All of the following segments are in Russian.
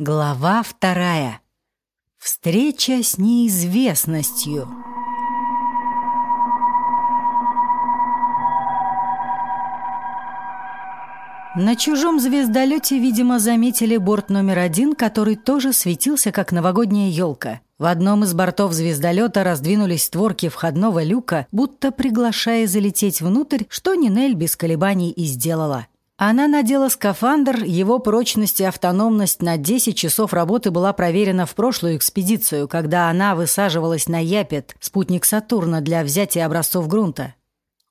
Глава вторая. Встреча с неизвестностью. На чужом звездолете, видимо, заметили борт номер один, который тоже светился, как новогодняя елка. В одном из бортов звездолета раздвинулись створки входного люка, будто приглашая залететь внутрь, что Нинель без колебаний и сделала. Она надела скафандр, его прочность и автономность на 10 часов работы была проверена в прошлую экспедицию, когда она высаживалась на Япет, спутник Сатурна, для взятия образцов грунта.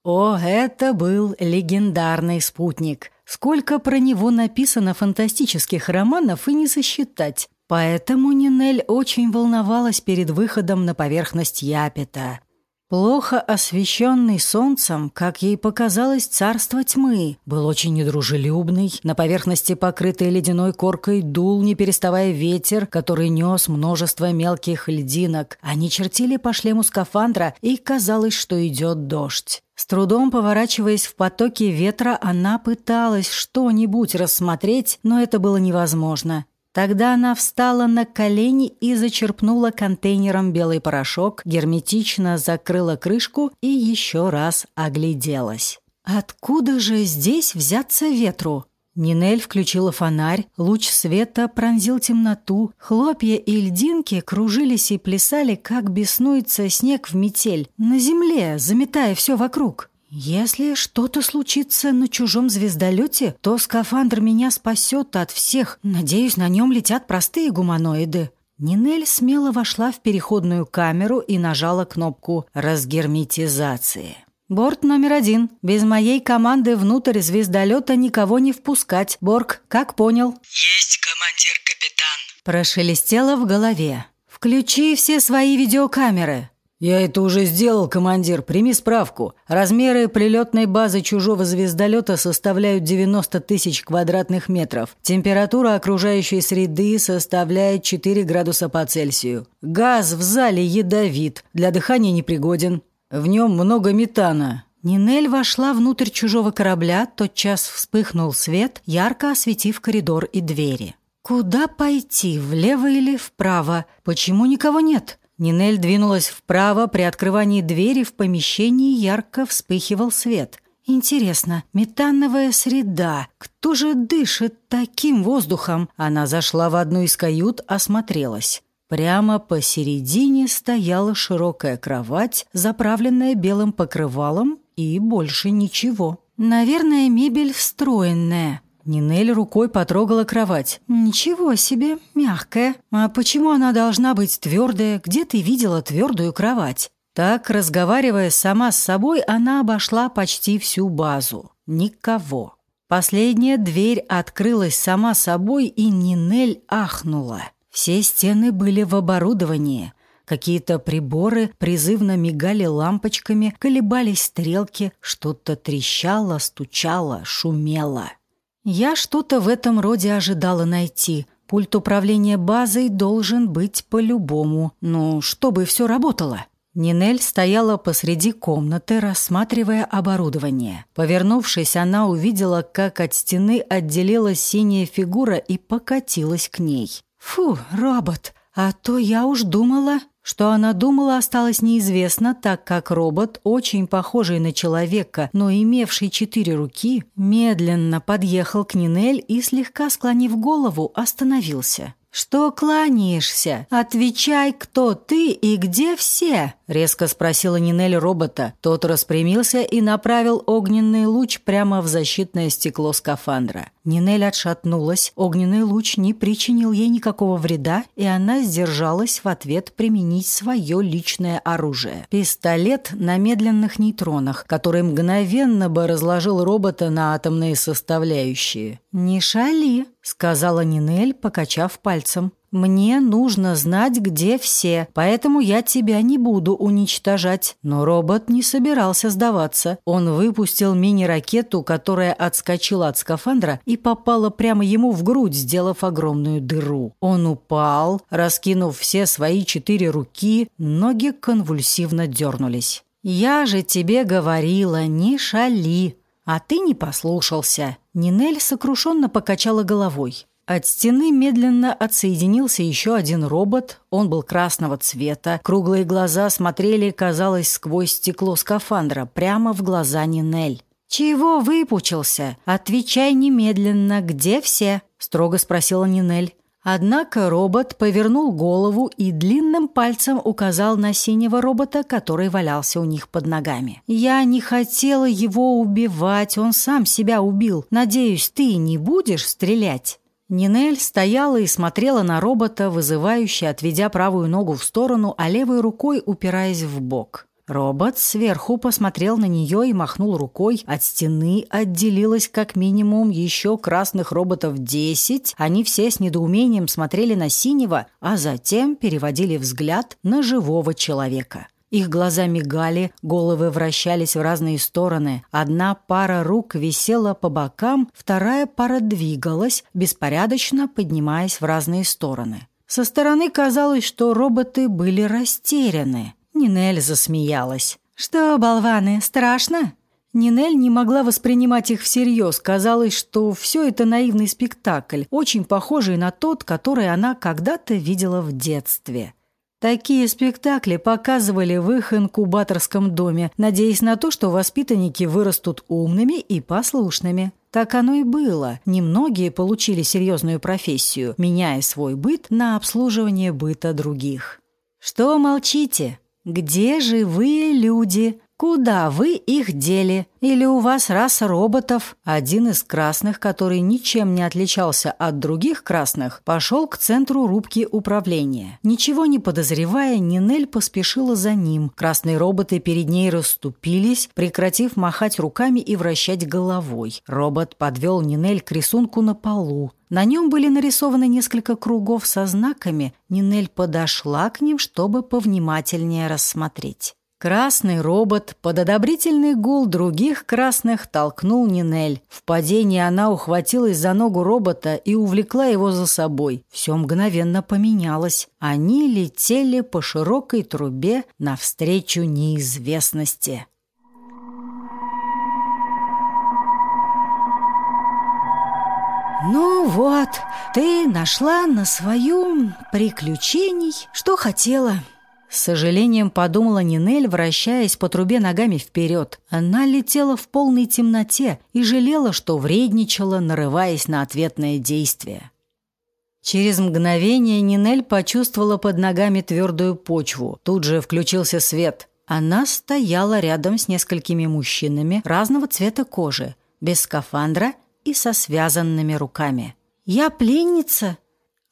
О, это был легендарный спутник. Сколько про него написано фантастических романов и не сосчитать. Поэтому Нинель очень волновалась перед выходом на поверхность Япета. Плохо освещенный солнцем, как ей показалось, царство тьмы, был очень недружелюбный. На поверхности, покрытой ледяной коркой, дул, не переставая ветер, который нес множество мелких льдинок. Они чертили по шлему скафандра, и казалось, что идет дождь. С трудом поворачиваясь в потоке ветра, она пыталась что-нибудь рассмотреть, но это было невозможно. Тогда она встала на колени и зачерпнула контейнером белый порошок, герметично закрыла крышку и еще раз огляделась. Откуда же здесь взяться ветру? Нинель включила фонарь, луч света пронзил темноту, хлопья и льдинки кружились и плясали, как беснуется снег в метель, на земле, заметая все вокруг. «Если что-то случится на чужом звездолете, то скафандр меня спасет от всех. Надеюсь, на нем летят простые гуманоиды». Нинель смело вошла в переходную камеру и нажала кнопку разгерметизации. «Борт номер один. Без моей команды внутрь звездолета никого не впускать. Борг, как понял?» «Есть, командир-капитан». Прошелестело в голове. «Включи все свои видеокамеры». «Я это уже сделал, командир. Прими справку. Размеры прилетной базы чужого звездолета составляют 90 тысяч квадратных метров. Температура окружающей среды составляет 4 градуса по Цельсию. Газ в зале ядовит, для дыхания непригоден. В нем много метана». Нинель вошла внутрь чужого корабля, тотчас вспыхнул свет, ярко осветив коридор и двери. «Куда пойти, влево или вправо? Почему никого нет?» Нинель двинулась вправо, при открывании двери в помещении ярко вспыхивал свет. «Интересно, метановая среда. Кто же дышит таким воздухом?» Она зашла в одну из кают, осмотрелась. Прямо посередине стояла широкая кровать, заправленная белым покрывалом, и больше ничего. «Наверное, мебель встроенная», Нинель рукой потрогала кровать. «Ничего себе, мягкая. А почему она должна быть твердая? Где ты видела твердую кровать?» Так, разговаривая сама с собой, она обошла почти всю базу. Никого. Последняя дверь открылась сама собой, и Нинель ахнула. Все стены были в оборудовании. Какие-то приборы призывно мигали лампочками, колебались стрелки, что-то трещало, стучало, шумело. Я что-то в этом роде ожидала найти. Пульт управления базой должен быть по-любому. Ну, чтобы все работало. Нинель стояла посреди комнаты, рассматривая оборудование. Повернувшись, она увидела, как от стены отделилась синяя фигура и покатилась к ней. «Фу, робот! А то я уж думала...» Что она думала, осталось неизвестно, так как робот, очень похожий на человека, но имевший четыре руки, медленно подъехал к Нинель и, слегка склонив голову, остановился. «Что кланяешься? Отвечай, кто ты и где все?» — резко спросила Нинель робота. Тот распрямился и направил огненный луч прямо в защитное стекло скафандра. Нинель отшатнулась, огненный луч не причинил ей никакого вреда, и она сдержалась в ответ применить свое личное оружие. Пистолет на медленных нейтронах, который мгновенно бы разложил робота на атомные составляющие. «Не шали», — сказала Нинель, покачав пальцем. «Мне нужно знать, где все, поэтому я тебя не буду уничтожать». Но робот не собирался сдаваться. Он выпустил мини-ракету, которая отскочила от скафандра и попала прямо ему в грудь, сделав огромную дыру. Он упал, раскинув все свои четыре руки, ноги конвульсивно дернулись. «Я же тебе говорила, не шали!» «А ты не послушался!» Нинель сокрушенно покачала головой. От стены медленно отсоединился еще один робот. Он был красного цвета. Круглые глаза смотрели, казалось, сквозь стекло скафандра, прямо в глаза Нинель. «Чего выпучился? Отвечай немедленно, где все?» – строго спросила Нинель. Однако робот повернул голову и длинным пальцем указал на синего робота, который валялся у них под ногами. «Я не хотела его убивать, он сам себя убил. Надеюсь, ты не будешь стрелять?» Нинель стояла и смотрела на робота, вызывающе отведя правую ногу в сторону, а левой рукой упираясь в бок. Робот сверху посмотрел на нее и махнул рукой. От стены отделилось как минимум еще красных роботов десять. Они все с недоумением смотрели на синего, а затем переводили взгляд на живого человека. Их глаза мигали, головы вращались в разные стороны. Одна пара рук висела по бокам, вторая пара двигалась, беспорядочно поднимаясь в разные стороны. Со стороны казалось, что роботы были растеряны. Нинель засмеялась. «Что, болваны, страшно?» Нинель не могла воспринимать их всерьез. Казалось, что все это наивный спектакль, очень похожий на тот, который она когда-то видела в детстве. Такие спектакли показывали в их инкубаторском доме, надеясь на то, что воспитанники вырастут умными и послушными. Так оно и было. Немногие получили серьезную профессию, меняя свой быт на обслуживание быта других. «Что молчите?» Где живые люди? Куда вы их дели? Или у вас раса роботов? Один из красных, который ничем не отличался от других красных, пошел к центру рубки управления. Ничего не подозревая, Нинель поспешила за ним. Красные роботы перед ней расступились, прекратив махать руками и вращать головой. Робот подвел Нинель к рисунку на полу. На нем были нарисованы несколько кругов со знаками. Нинель подошла к ним, чтобы повнимательнее рассмотреть. Красный робот под одобрительный гул других красных толкнул Нинель. В падении она ухватилась за ногу робота и увлекла его за собой. Все мгновенно поменялось. Они летели по широкой трубе навстречу неизвестности. «Ну вот, ты нашла на своем приключений, что хотела». С сожалением подумала Нинель, вращаясь по трубе ногами вперед. Она летела в полной темноте и жалела, что вредничала, нарываясь на ответное действие. Через мгновение Нинель почувствовала под ногами твердую почву. Тут же включился свет. Она стояла рядом с несколькими мужчинами разного цвета кожи, без скафандра – и со связанными руками. «Я пленница?»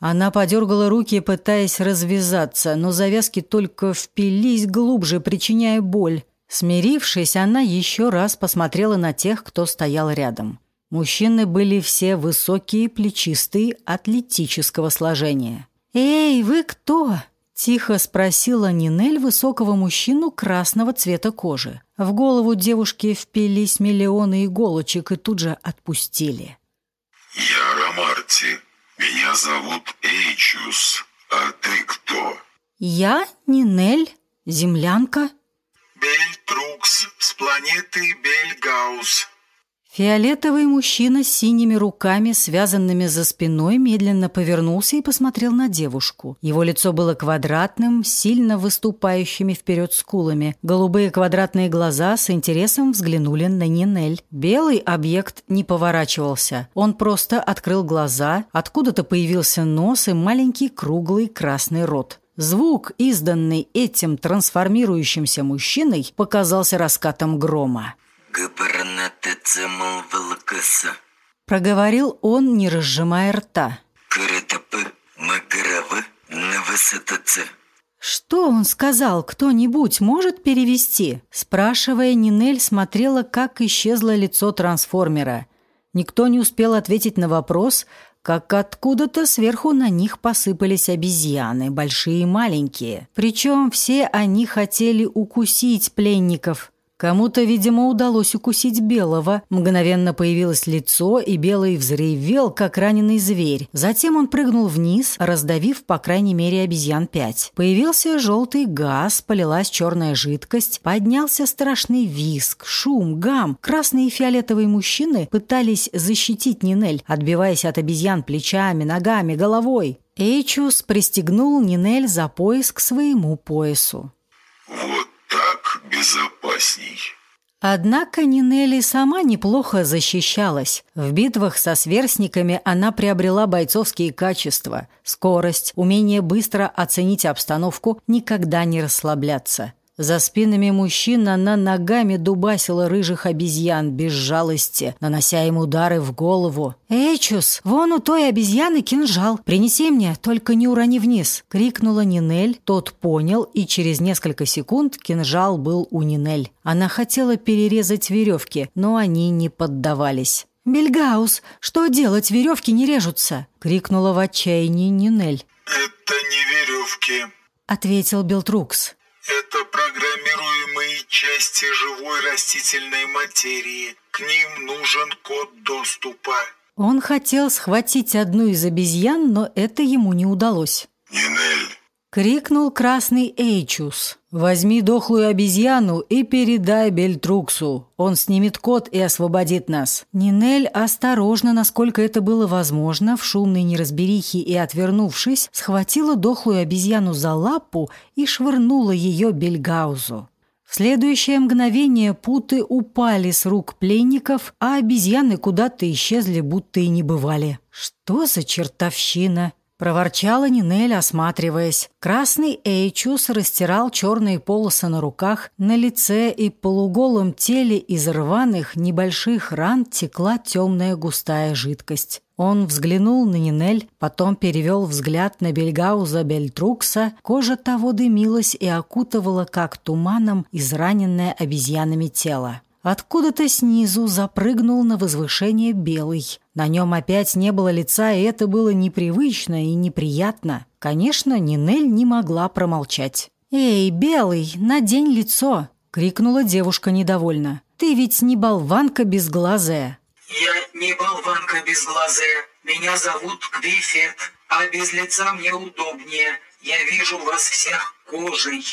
Она подергала руки, пытаясь развязаться, но завязки только впились глубже, причиняя боль. Смирившись, она еще раз посмотрела на тех, кто стоял рядом. Мужчины были все высокие, плечистые, атлетического сложения. «Эй, вы кто?» – тихо спросила Нинель высокого мужчину красного цвета кожи. В голову девушки впились миллионы иголочек и тут же отпустили. «Я Ромарти. Меня зовут Эйчус. А ты кто?» «Я Нинель, землянка». «Бель Трукс с планеты Бельгаус. Фиолетовый мужчина с синими руками, связанными за спиной, медленно повернулся и посмотрел на девушку. Его лицо было квадратным, сильно выступающими вперед скулами. Голубые квадратные глаза с интересом взглянули на Нинель. Белый объект не поворачивался. Он просто открыл глаза, откуда-то появился нос и маленький круглый красный рот. Звук, изданный этим трансформирующимся мужчиной, показался раскатом грома. Молвалкаса. Проговорил он, не разжимая рта. Каратапы, магаравы, навысатаца. «Что он сказал? Кто-нибудь может перевести?» Спрашивая, Нинель смотрела, как исчезло лицо трансформера. Никто не успел ответить на вопрос, как откуда-то сверху на них посыпались обезьяны, большие и маленькие. Причем все они хотели укусить пленников – Кому-то, видимо, удалось укусить белого. Мгновенно появилось лицо, и белый взревел, как раненый зверь. Затем он прыгнул вниз, раздавив, по крайней мере, обезьян пять. Появился желтый газ, полилась черная жидкость, поднялся страшный виск, шум, гам. Красные и фиолетовые мужчины пытались защитить Нинель, отбиваясь от обезьян плечами, ногами, головой. Эйчус пристегнул Нинель за пояс к своему поясу. Безопасней. Однако Нинелли сама неплохо защищалась. В битвах со сверстниками она приобрела бойцовские качества – скорость, умение быстро оценить обстановку, никогда не расслабляться – за спинами мужчин она ногами дубасила рыжих обезьян без жалости, нанося им удары в голову. «Эйчус, вон у той обезьяны кинжал. Принеси мне, только не урони вниз!» — крикнула Нинель. Тот понял, и через несколько секунд кинжал был у Нинель. Она хотела перерезать веревки, но они не поддавались. «Бельгаус, что делать, веревки не режутся!» — крикнула в отчаянии Нинель. «Это не веревки», — ответил Белтрукс. Это программируемые части живой растительной материи. К ним нужен код доступа. Он хотел схватить одну из обезьян, но это ему не удалось. Нинель, Крикнул красный Эйчус. «Возьми дохлую обезьяну и передай Бельтруксу. Он снимет код и освободит нас». Нинель осторожно, насколько это было возможно, в шумной неразберихе и отвернувшись, схватила дохлую обезьяну за лапу и швырнула ее Бельгаузу. В следующее мгновение путы упали с рук пленников, а обезьяны куда-то исчезли, будто и не бывали. Что за чертовщина? Проворчала Нинель, осматриваясь. Красный Эйчус растирал черные полосы на руках, на лице и полуголом теле из рваных небольших ран текла темная густая жидкость. Он взглянул на Нинель, потом перевел взгляд на Бельгауза Бельтрукса. Кожа того дымилась и окутывала, как туманом, израненное обезьянами тело. Откуда-то снизу запрыгнул на возвышение белый. На нем опять не было лица, и это было непривычно и неприятно. Конечно, Нинель не могла промолчать. «Эй, белый, надень лицо!» — крикнула девушка недовольно. «Ты ведь не болванка безглазая!» Я не болванка безглазая. Меня зовут Квифет, а без лица мне удобнее. Я вижу вас всех кожей.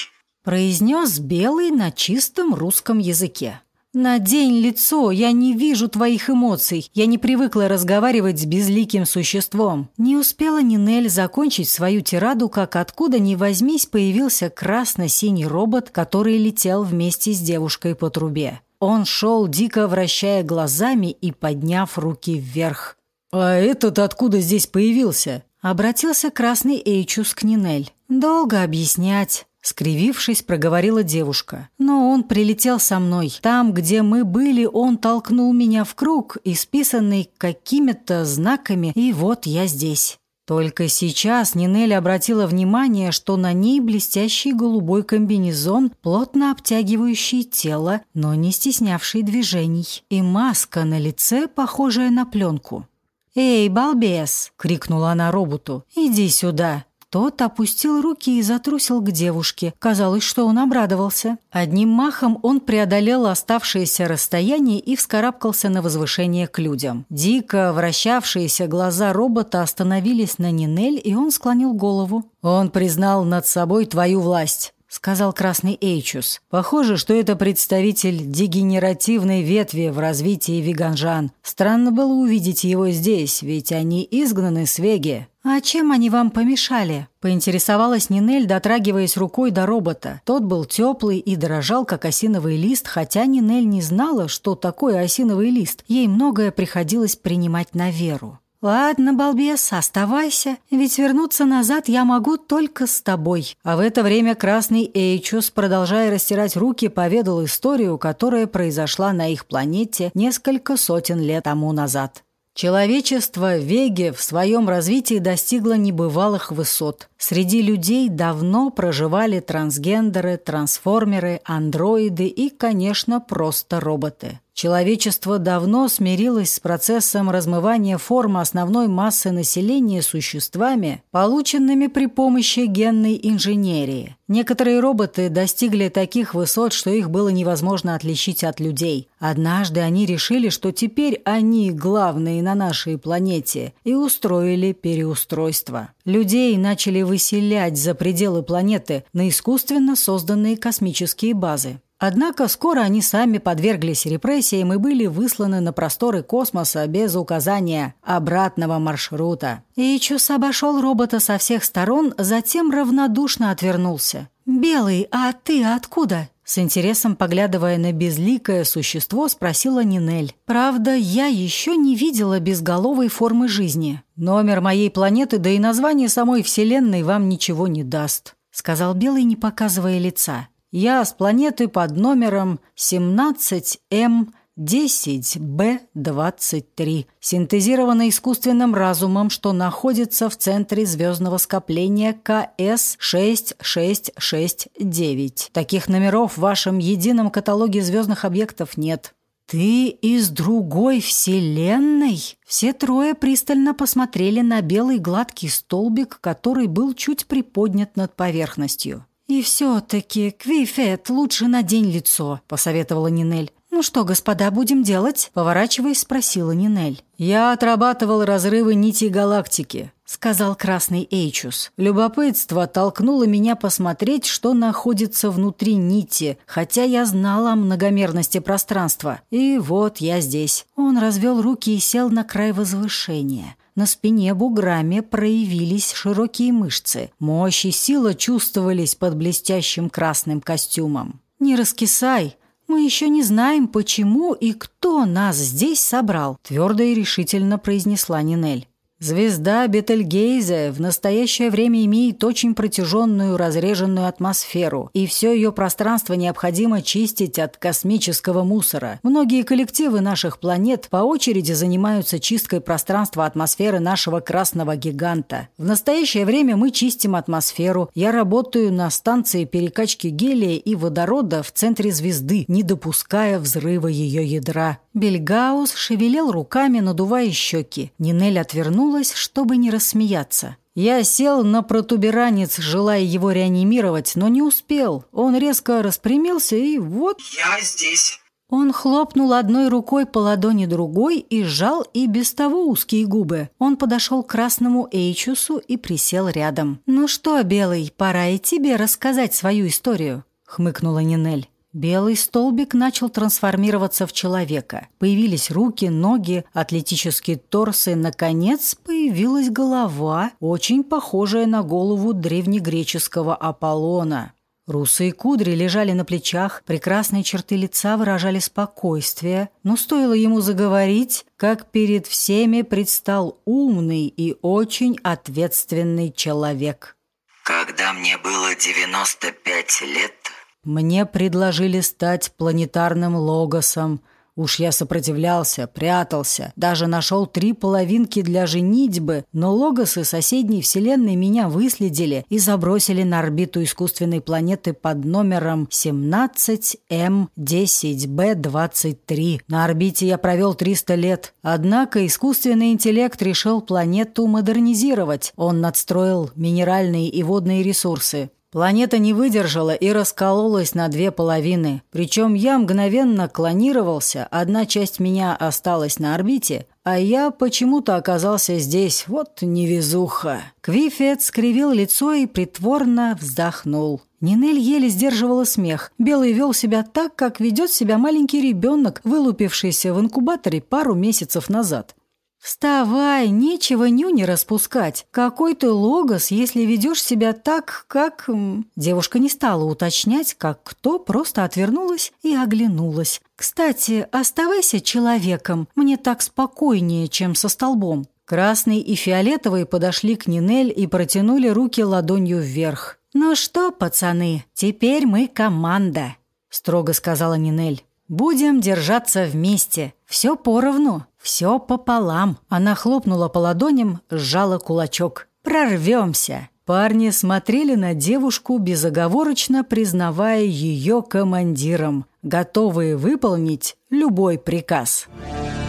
произнес белый на чистом русском языке. «Надень лицо, я не вижу твоих эмоций. Я не привыкла разговаривать с безликим существом». Не успела Нинель закончить свою тираду, как откуда ни возьмись появился красно-синий робот, который летел вместе с девушкой по трубе. Он шел, дико вращая глазами и подняв руки вверх. «А этот откуда здесь появился?» Обратился красный Эйчус к Нинель. «Долго объяснять». Скривившись, проговорила девушка. «Но он прилетел со мной. Там, где мы были, он толкнул меня в круг, исписанный какими-то знаками, и вот я здесь». Только сейчас Нинель обратила внимание, что на ней блестящий голубой комбинезон, плотно обтягивающий тело, но не стеснявший движений, и маска на лице, похожая на пленку. «Эй, балбес!» — крикнула она роботу. «Иди сюда!» Тот опустил руки и затрусил к девушке. Казалось, что он обрадовался. Одним махом он преодолел оставшееся расстояние и вскарабкался на возвышение к людям. Дико вращавшиеся глаза робота остановились на Нинель, и он склонил голову. «Он признал над собой твою власть» сказал Красный Эйчус. Похоже, что это представитель дегенеративной ветви в развитии веганжан. Странно было увидеть его здесь, ведь они изгнаны с Веги. «А чем они вам помешали?» – поинтересовалась Нинель, дотрагиваясь рукой до робота. Тот был теплый и дрожал, как осиновый лист, хотя Нинель не знала, что такое осиновый лист. Ей многое приходилось принимать на веру. «Ладно, балбес, оставайся, ведь вернуться назад я могу только с тобой». А в это время красный Эйчус, продолжая растирать руки, поведал историю, которая произошла на их планете несколько сотен лет тому назад. Человечество Веге в своем развитии достигло небывалых высот. Среди людей давно проживали трансгендеры, трансформеры, андроиды и, конечно, просто роботы. Человечество давно смирилось с процессом размывания формы основной массы населения существами, полученными при помощи генной инженерии. Некоторые роботы достигли таких высот, что их было невозможно отличить от людей. Однажды они решили, что теперь они главные на нашей планете, и устроили переустройство. Людей начали выселять за пределы планеты на искусственно созданные космические базы. Однако скоро они сами подверглись репрессиям и были высланы на просторы космоса без указания обратного маршрута. Ичус обошел робота со всех сторон, затем равнодушно отвернулся. «Белый, а ты откуда?» С интересом поглядывая на безликое существо, спросила Нинель. «Правда, я еще не видела безголовой формы жизни. Номер моей планеты, да и название самой Вселенной вам ничего не даст», сказал Белый, не показывая лица. Я с планеты под номером 17М10Б23, синтезирована искусственным разумом, что находится в центре звездного скопления КС-6669. Таких номеров в вашем едином каталоге звездных объектов нет. «Ты из другой вселенной?» Все трое пристально посмотрели на белый гладкий столбик, который был чуть приподнят над поверхностью. «И все-таки, Квифет, лучше надень лицо», — посоветовала Нинель. «Ну что, господа, будем делать?» — поворачиваясь, спросила Нинель. «Я отрабатывал разрывы нитей галактики», — сказал Красный Эйчус. «Любопытство толкнуло меня посмотреть, что находится внутри нити, хотя я знала о многомерности пространства. И вот я здесь». Он развел руки и сел на край возвышения. На спине буграми проявились широкие мышцы. Мощь и сила чувствовались под блестящим красным костюмом. «Не раскисай!» «Мы еще не знаем, почему и кто нас здесь собрал», – твердо и решительно произнесла Нинель. Звезда Бетельгейзе в настоящее время имеет очень протяженную разреженную атмосферу, и все ее пространство необходимо чистить от космического мусора. Многие коллективы наших планет по очереди занимаются чисткой пространства атмосферы нашего красного гиганта. В настоящее время мы чистим атмосферу. Я работаю на станции перекачки гелия и водорода в центре звезды, не допуская взрыва ее ядра. Бельгаус шевелил руками, надувая щеки. Нинель отвернулась, чтобы не рассмеяться. Я сел на протуберанец, желая его реанимировать, но не успел. Он резко распрямился и вот... «Я здесь». Он хлопнул одной рукой по ладони другой и сжал и без того узкие губы. Он подошел к красному Эйчусу и присел рядом. «Ну что, Белый, пора и тебе рассказать свою историю», — хмыкнула Нинель. Белый столбик начал трансформироваться в человека. Появились руки, ноги, атлетические торсы. Наконец появилась голова, очень похожая на голову древнегреческого Аполлона. Русые кудри лежали на плечах, прекрасные черты лица выражали спокойствие, но стоило ему заговорить, как перед всеми предстал умный и очень ответственный человек. Когда мне было 95 лет, мне предложили стать планетарным логосом. Уж я сопротивлялся, прятался, даже нашел три половинки для женитьбы, но логосы соседней вселенной меня выследили и забросили на орбиту искусственной планеты под номером 17М10Б23. На орбите я провел 300 лет. Однако искусственный интеллект решил планету модернизировать. Он надстроил минеральные и водные ресурсы. Планета не выдержала и раскололась на две половины. Причем я мгновенно клонировался, одна часть меня осталась на орбите, а я почему-то оказался здесь. Вот невезуха. Квифет скривил лицо и притворно вздохнул. Нинель еле сдерживала смех. Белый вел себя так, как ведет себя маленький ребенок, вылупившийся в инкубаторе пару месяцев назад. «Вставай, нечего нюни распускать. Какой ты логос, если ведешь себя так, как...» Девушка не стала уточнять, как кто, просто отвернулась и оглянулась. «Кстати, оставайся человеком. Мне так спокойнее, чем со столбом». Красный и фиолетовый подошли к Нинель и протянули руки ладонью вверх. «Ну что, пацаны, теперь мы команда», — строго сказала Нинель. «Будем держаться вместе. Все поровну». «Все пополам». Она хлопнула по ладоням, сжала кулачок. «Прорвемся!» парни смотрели на девушку, безоговорочно признавая ее командиром, готовые выполнить любой приказ. «Приказ».